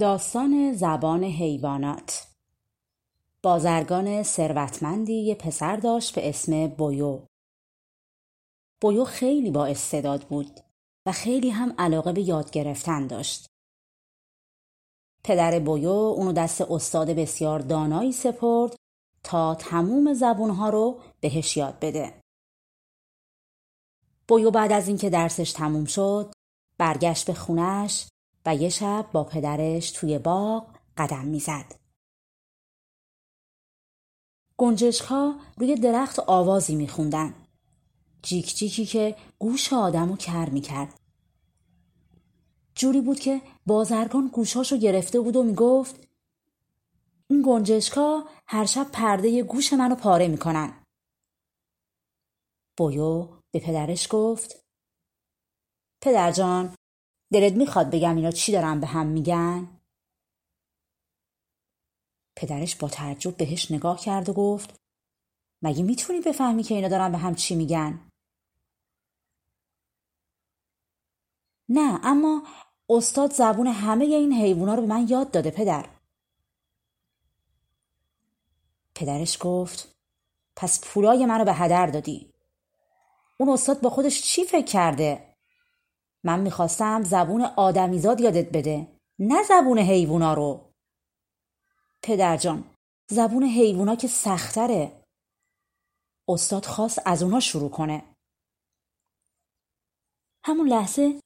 داستان زبان حیوانات. بازرگان ثروتمندی یه پسر داشت به اسم بویو. بویو خیلی با استعداد بود و خیلی هم علاقه به یاد گرفتن داشت. پدر بویو اونو دست استاد بسیار دانایی سپرد تا تموم زبونها رو بهش یاد بده. بویو بعد از اینکه درسش تموم شد برگشت به خونش و یه شب با پدرش توی باغ قدم می‌زد. گنجشک ها روی درخت آوازی میخوندن. جیک جیکی که گوش آدمو کر می‌کرد. جوری بود که بازرگان گوشاشو گرفته بود و می‌گفت این گنجشکا هر شب پرده گوش منو پاره می‌کنن. بویو به پدرش گفت پدر جان دلت می‌خواد بگم اینا چی دارن به هم میگن؟ پدرش با تعجب بهش نگاه کرد و گفت مگه می‌تونی بفهمی که اینا دارن به هم چی میگن؟ نه اما استاد زبون همه این حیوونا رو به من یاد داده پدر پدرش گفت پس پولای منو به هدر دادی اون استاد با خودش چی فکر کرده من می‌خواستم زبون آدمیزاد یادت بده. نه زبون حیوونا رو. پدر جان زبون حیوونا که سختره. استاد خواست از اونا شروع کنه. همون لحظه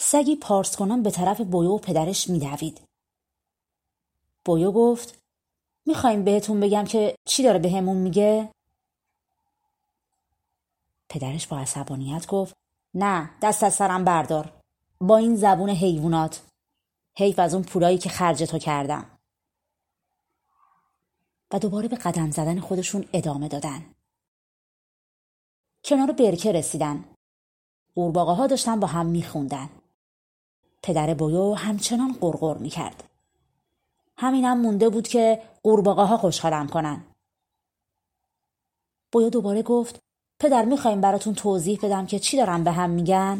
سگی پارس کنم به طرف بویو و پدرش میدوید. بویو گفت می‌خوایم بهتون بگم که چی داره بهمون به میگه؟ پدرش با عصبانیت گفت نه دست از سرم بردار. با این زبون حیوانات. حیف از اون پولایی که خرج تو کردم. و دوباره به قدم زدن خودشون ادامه دادن. کنار برکه رسیدن. قورباغه ها داشتن با هم میخوندن. پدر بویو همچنان قرقر می‌کرد. همینم مونده بود که قورباغه ها خوشحالم کنن. بویو دوباره گفت پدر می‌خوایم براتون توضیح بدم که چی دارن به هم میگن؟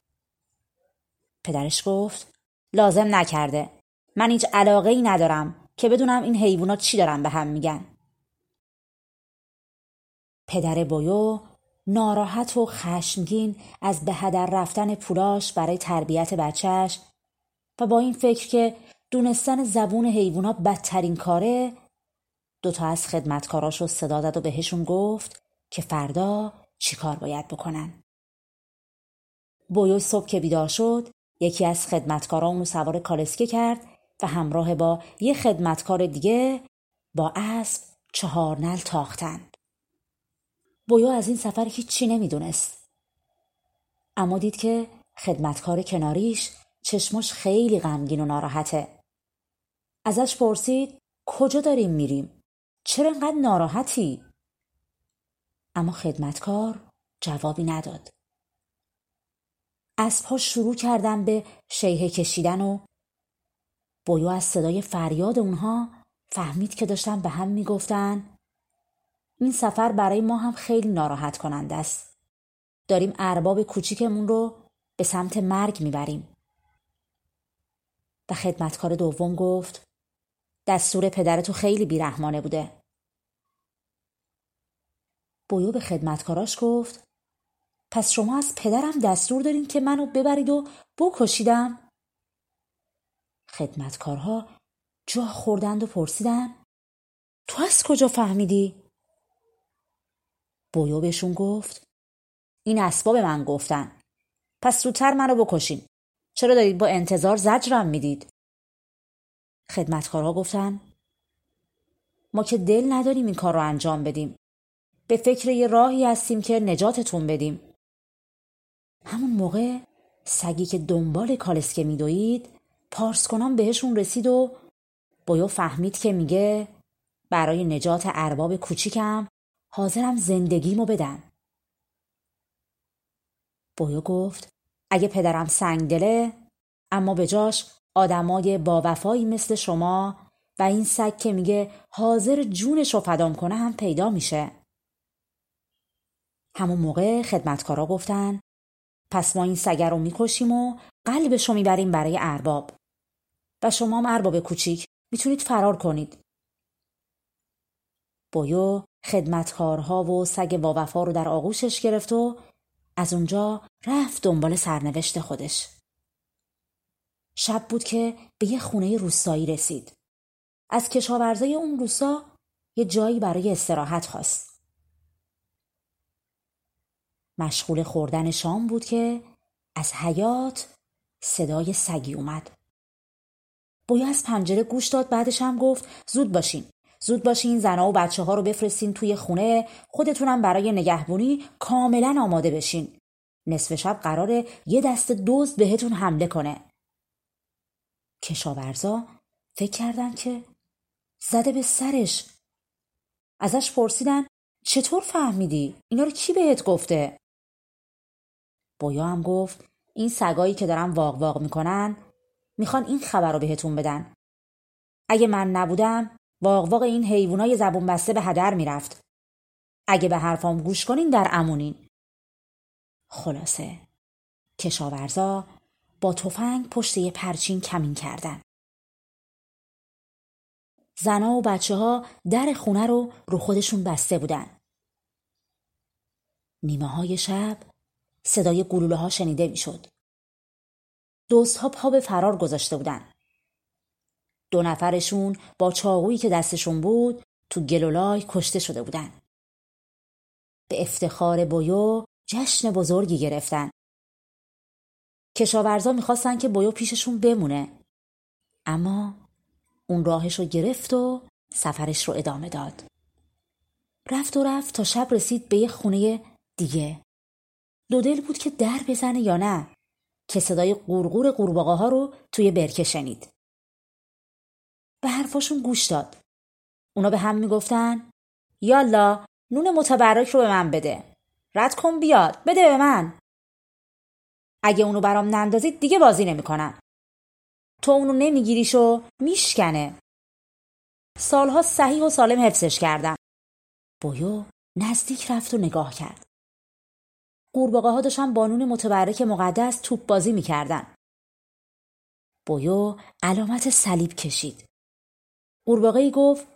پدرش گفت لازم نکرده. من هیچ علاقه ای ندارم که بدونم این حیوانات چی دارن به هم میگن. پدر بویو ناراحت و خشمگین از به هدر رفتن پولاش برای تربیت بچهش و با این فکر که دونستن زبون حیوانات بدترین کاره دوتا از خدمتکاراش رو صدا داد و بهشون گفت که فردا چی کار باید بکنن؟ بویو صبح که بیدار شد یکی از خدمتکارا اونو سوار کالسکه کرد و همراه با یه خدمتکار دیگه با اسب چهار نل تاختند. بویو از این سفر هیچی نمی‌دونست. اما دید که خدمتکار کناریش چشمش خیلی غمگین و ناراحته. ازش پرسید کجا داریم میریم؟ چرا انقدر ناراحتی؟ اما خدمتکار جوابی نداد. اسبها شروع کردن به شیهه کشیدن و بویو از صدای فریاد اونها فهمید که داشتن به هم می‌گفتن این سفر برای ما هم خیلی ناراحت کننده است. داریم ارباب کوچیکمون رو به سمت مرگ می‌بریم. و خدمتکار دوم گفت دستور پدرتو خیلی بیرحمانه بوده. بویو به خدمتکاراش گفت پس شما از پدرم دستور دارین که منو ببرید و بکشیدم خدمتکارها جا خوردند و پرسیدن تو از کجا فهمیدی؟ بویو بهشون گفت این اسباب من گفتن پس زودتر منو بکشین چرا دارید با انتظار زجرم می‌دید؟ خدمتکارها گفتن ما که دل نداریم این کار رو انجام بدیم به فکر یه راهی هستیم که نجاتتون بدیم همون موقع سگی که دنبال کالسکه میدوید پارس کنان بهشون رسید و بویو فهمید که میگه برای نجات ارباب کوچیکم حاضرم زندگیمو بدم. بویو گفت اگه پدرم سنگ دله اما به جاش آدمای با وفایی مثل شما و این سگ که میگه حاضر جونش رو فدام کنه هم پیدا میشه. همون موقع خدمتکارا گفتن پس ما این سگه رو می‌کشیم و قلبش رو می‌بریم برای ارباب و شما هم ارباب کوچیک می‌تونید فرار کنید. بویو خدمتکارها و سگ واوفا رو در آغوشش گرفت و از اونجا رفت دنبال سرنوشت خودش. شب بود که به یه خونه روستایی رسید. از کشاورزای اون روستا یه جایی برای استراحت خواست. مشغول خوردن شام بود که از حیات صدای سگی اومد. بویا از پنجره گوش داد بعدش هم گفت زود باشین. زود باشین زنا و بچه ها رو بفرستین توی خونه خودتونم برای نگهبونی کاملا آماده بشین. نصف شب قراره یه دست دزد بهتون حمله کنه. کشاورزا فکر کردن که زده به سرش. ازش پرسیدن چطور فهمیدی؟ اینا رو کی بهت گفته؟ بویا هم گفت این سگایی که دارن واق واق می‌کنن می‌خوان این خبر رو بهتون بدن. اگه من نبودم واق واق این حیوانای زبون بسته به هدر می‌رفت. اگه به حرفام گوش کنین در امونین. خلاصه کشاورزا با تفنگ پشت یه پرچین کمین کردن. زنا و بچه ها در خونه رو رو خودشون بسته بودن. نیمه های شب صدای گلوله ها شنیده می‌شد. دوست ها پا به فرار گذاشته بودن. دو نفرشون با چاقویی که دستشون بود تو گلولای کشته شده بودن. به افتخار بویو جشن بزرگی گرفتن. کشاورزا می‌خواستن که بویو پیششون بمونه. اما اون راهش رو گرفت و سفرش رو ادامه داد. رفت و رفت تا شب رسید به یه خونه دیگه. دو دل بود که در بزنه یا نه که صدای قورقور قورباغه ها رو توی برکه شنید. به حرفاشون گوش داد. اونا به هم می‌گفتن یالا نون متبرک رو به من بده. رد کن بیاد بده به من. اگه اونو برام نندازید دیگه بازی نمی‌کنم. تو اونو نمیگیریش و میشکنه. سالها صحیح و سالم حفظش کردم. بویو نزدیک رفت و نگاه کرد. قورباغه ها داشتن با نون متبرک مقدس توپ بازی می‌کردن. بویو علامت صلیب کشید. قورباغه ای گفت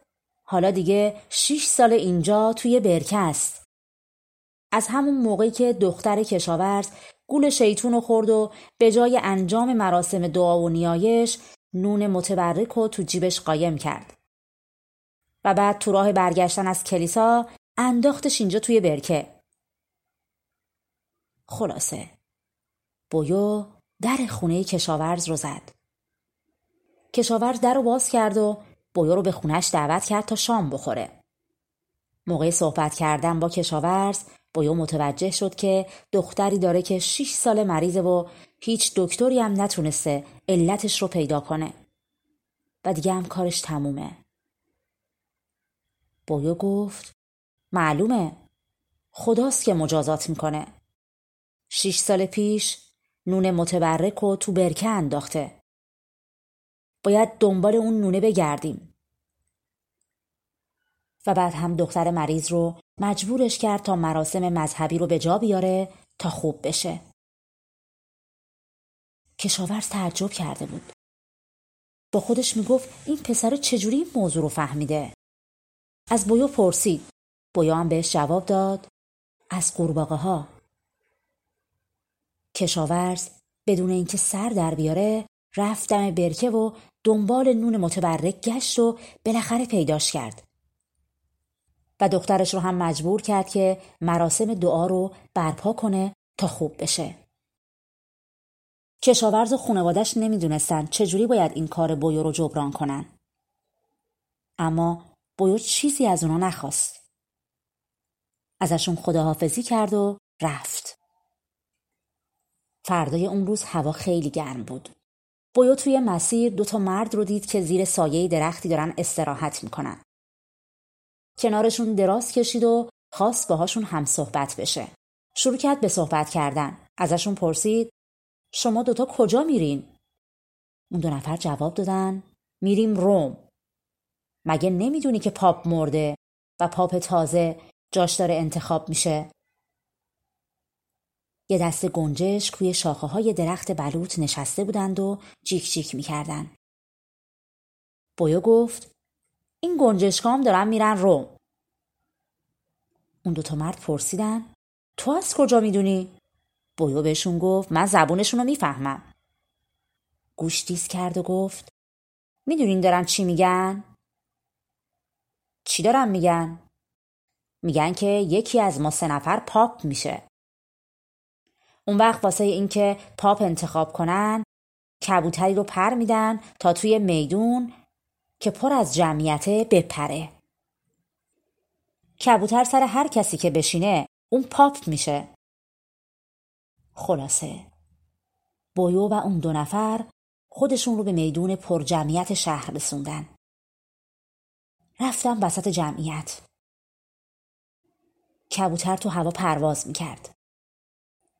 حالا دیگه شیش سال اینجا توی برکه است. از همون موقعی که دختر کشاورز گول شیطون رو خورد و به جای انجام مراسم دعا و نیایش نون متبرک رو تو جیبش قایم کرد. و بعد تو راه برگشتن از کلیسا انداختش اینجا توی برکه. خلاصه بویو در خونه کشاورز رو زد. کشاورز در رو باز کرد و بویو رو به خونش دعوت کرد تا شام بخوره. موقع صحبت کردن با کشاورز بویو متوجه شد که دختری داره که شیش سال مریضه و هیچ دکتری هم نتونسته علتش رو پیدا کنه. و دیگه هم کارش تمومه. بویو گفت معلومه خداست که مجازات می‌کنه. شیش سال پیش نون متبرک و تو برکه انداخته. باید دنبال اون نونه بگردیم. و بعد هم دختر مریض رو مجبورش کرد تا مراسم مذهبی رو به جا بیاره تا خوب بشه. کشاورز تعجب کرده بود. با خودش می‌گفت این پسر چجوری این موضوع رو فهمیده؟ از بویو پرسید. بویو هم بهش جواب داد از قورباغه ها. کشاورز بدون اینکه سر در بیاره رفت دم برکه و دنبال نون متبرک گشت و بالاخره پیداش کرد. و دخترش رو هم مجبور کرد که مراسم دعا رو برپا کنه تا خوب بشه. کشاورز و خانوادش نمی‌دونستن چجوری باید این کار بویو رو جبران کنن. اما بویو چیزی از اونا نخواست. ازشون خداحافظی کرد و رفت. فردای اون روز هوا خیلی گرم بود. بویو توی مسیر دوتا مرد رو دید که زیر سایه درختی دارن استراحت می‌کنن. کنارشون دراز کشید و خواست باهاشون هم صحبت بشه. شروع کرد به صحبت کردن. ازشون پرسید شما دوتا کجا میرین؟ اون دو نفر جواب دادن میریم روم. مگه نمی‌دونی که پاپ مرده و پاپ تازه جاش داره انتخاب میشه؟ یه دست گنجش کوی شاخه های درخت بلوط نشسته بودند و جیک جیک می‌کردن. بویو گفت این گنجشکام دارن میرن روم. اون دوتا مرد پرسیدن تو از کجا می‌دونی؟ بویو بهشون گفت من زبونشون رو می‌فهمم. گوش دیز کرد و گفت می‌دونین دارن چی میگن؟ چی دارن میگن؟ میگن که یکی از ما سه نفر پاپ میشه. اون وقت واسه اینکه پاپ انتخاب کنن کبوتری رو پر میدن تا توی میدون که پر از جمعیت بپره. کبوتر سر هر کسی که بشینه اون پاپ میشه. خلاصه بویو و اون دو نفر خودشون رو به میدون پر جمعیت شهر رسوندن. رفتم وسط جمعیت. کبوتر تو هوا پرواز می‌کرد.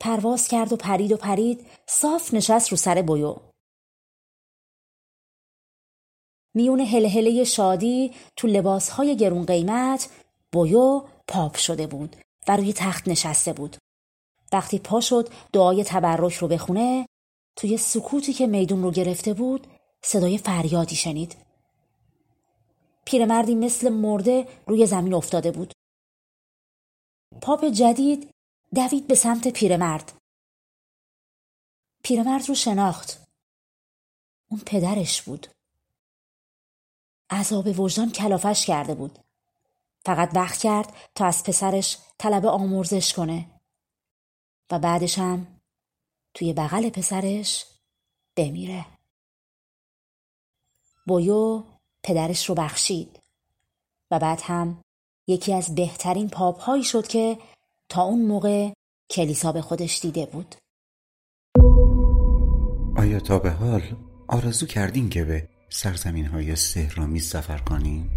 پرواز کرد و پرید و پرید صاف نشست رو سر بویو. میون هلهله شادی تو لباسهای گرون قیمت بویو پاپ شده بود و روی تخت نشسته بود. وقتی پا شد دعای تبرک رو بخونه توی سکوتی که میدون رو گرفته بود صدای فریادی شنید. پیرمردی مثل مرده روی زمین افتاده بود. پاپ جدید دوید به سمت پیرمرد. پیرمرد رو شناخت. اون پدرش بود. عذاب وجدان کلافش کرده بود. فقط وقت کرد تا از پسرش طلب آمرزش کنه و بعدش هم توی بغل پسرش بمیره. بویو پدرش رو بخشید و بعد هم یکی از بهترین پاپ شد که تا اون موقع کلیسا به خودش دیده بود آیا تا به حال آرزو کردین که به سرزمین های سهرامیز سفر کنین؟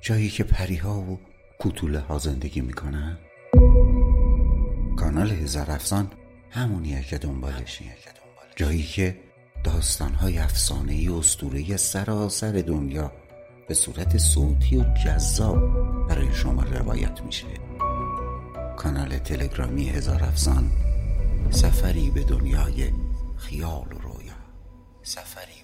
جایی که پریها و کوتوله ها زندگی می‌کنن؟ کانال هزار افسان همونیه که دنبالشی جایی که داستانهای افسانه‌ای و اسطوره‌ای سراسر دنیا به صورت صوتی و جذاب برای شما روایت میشه کانال تلگرامی هزار افسان سفری به دنیای خیال و رویا. سفری